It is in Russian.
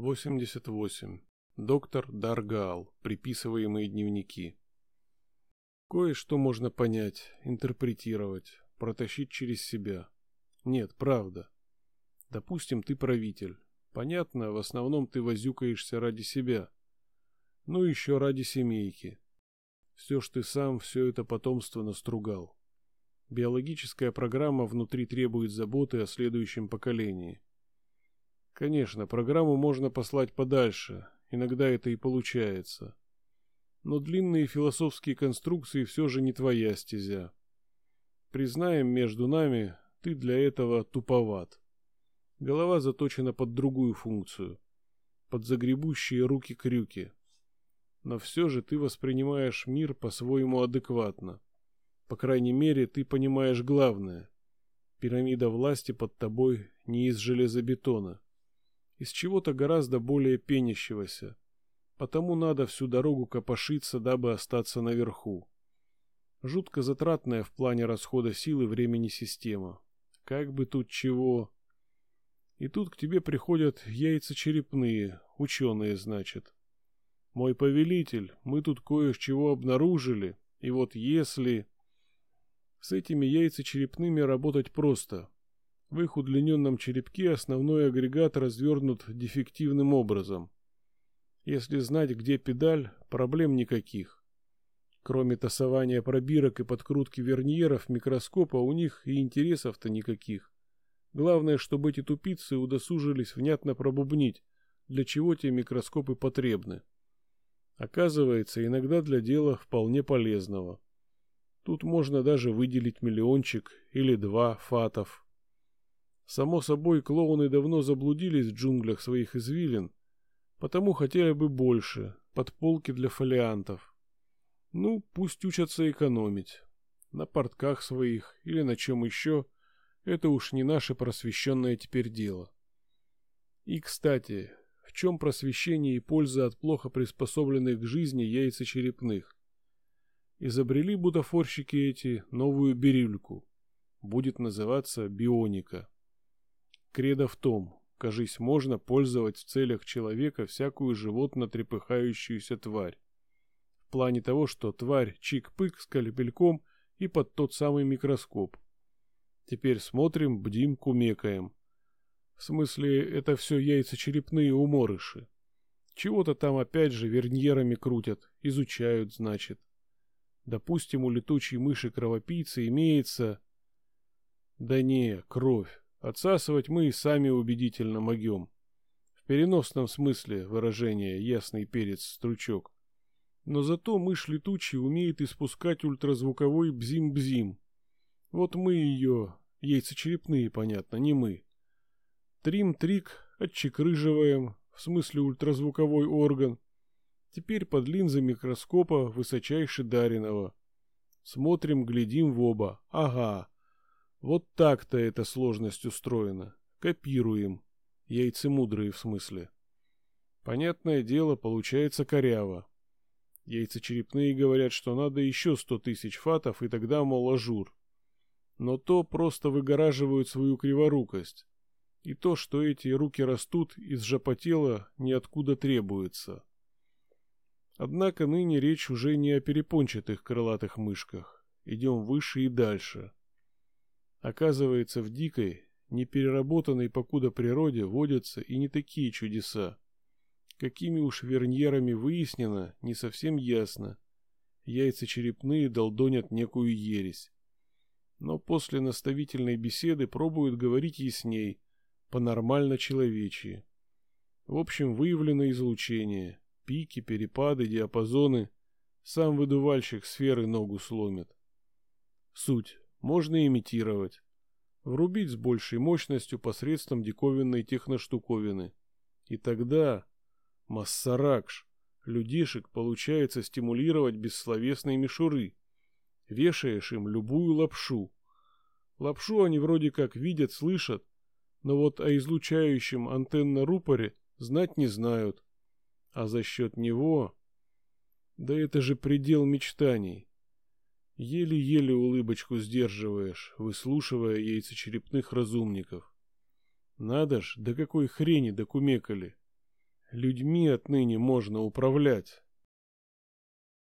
88. Доктор Даргал. Приписываемые дневники. Кое-что можно понять, интерпретировать, протащить через себя. Нет, правда. Допустим, ты правитель. Понятно, в основном ты возюкаешься ради себя. Ну еще ради семейки. Все ж ты сам все это потомство настругал. Биологическая программа внутри требует заботы о следующем поколении. Конечно, программу можно послать подальше, иногда это и получается. Но длинные философские конструкции все же не твоя стезя. Признаем между нами, ты для этого туповат. Голова заточена под другую функцию, под загребущие руки-крюки. Но все же ты воспринимаешь мир по-своему адекватно. По крайней мере, ты понимаешь главное. Пирамида власти под тобой не из железобетона. Из чего-то гораздо более пенящегося. Потому надо всю дорогу копошиться, дабы остаться наверху. Жутко затратная в плане расхода сил и времени система. Как бы тут чего... И тут к тебе приходят яйца черепные, ученые, значит. Мой повелитель, мы тут кое-чего обнаружили, и вот если... С этими яйцечерепными работать просто. В их удлиненном черепке основной агрегат развернут дефективным образом. Если знать, где педаль, проблем никаких. Кроме тасования пробирок и подкрутки верниеров микроскопа у них и интересов-то никаких. Главное, чтобы эти тупицы удосужились внятно пробубнить, для чего те микроскопы потребны. Оказывается, иногда для дела вполне полезного. Тут можно даже выделить миллиончик или два фатов. Само собой, клоуны давно заблудились в джунглях своих извилин, потому хотели бы больше, подполки для фолиантов. Ну, пусть учатся экономить. На портках своих или на чем еще, это уж не наше просвещенное теперь дело. И, кстати, в чем просвещение и польза от плохо приспособленных к жизни яйцечерепных? изобрели бутафорщики эти новую бирюльку. Будет называться бионика. Кредо в том, кажись, можно пользовать в целях человека всякую животно-трепыхающуюся тварь. В плане того, что тварь чик-пык с калипельком и под тот самый микроскоп. Теперь смотрим, бдим, кумекаем. В смысле, это все яйцечерепные уморыши. Чего-то там опять же верньерами крутят, изучают, значит. Допустим, у летучей мыши-кровопийцы имеется... Да не, кровь. Отсасывать мы и сами убедительно могем. В переносном смысле выражения ясный перец-стручок. Но зато мышь летучая умеет испускать ультразвуковой бзим-бзим. Вот мы ее, яйцечерепные, понятно, не мы. Трим-трик отчекрыживаем, в смысле ультразвуковой орган, Теперь под линзой микроскопа высочайше Даринова. Смотрим, глядим в оба. Ага. Вот так-то эта сложность устроена. Копируем. Яйцы мудрые в смысле. Понятное дело, получается коряво. Яйцечерепные говорят, что надо еще сто тысяч фатов, и тогда, мол, ажур. Но то просто выгораживают свою криворукость. И то, что эти руки растут из жопотела, ниоткуда требуется. Однако ныне речь уже не о перепончатых крылатых мышках. Идем выше и дальше. Оказывается, в дикой, непереработанной покуда природе водятся и не такие чудеса. Какими уж верньерами выяснено, не совсем ясно. Яйца черепные долдонят некую ересь. Но после наставительной беседы пробуют говорить ясней, по-нормально человечьи. В общем, выявлено излучение, пики, перепады, диапазоны. Сам выдувальщик сферы ногу сломит. Суть. Можно имитировать. Врубить с большей мощностью посредством диковинной техноштуковины. И тогда... Массаракш. Людишек получается стимулировать бессловесной мишуры. Вешаешь им любую лапшу. Лапшу они вроде как видят, слышат, но вот о излучающем антенно-рупоре знать не знают. А за счет него... Да это же предел мечтаний. Еле-еле улыбочку сдерживаешь, выслушивая яйцечерепных разумников. Надо ж, до какой хрени докумекали. Людьми отныне можно управлять.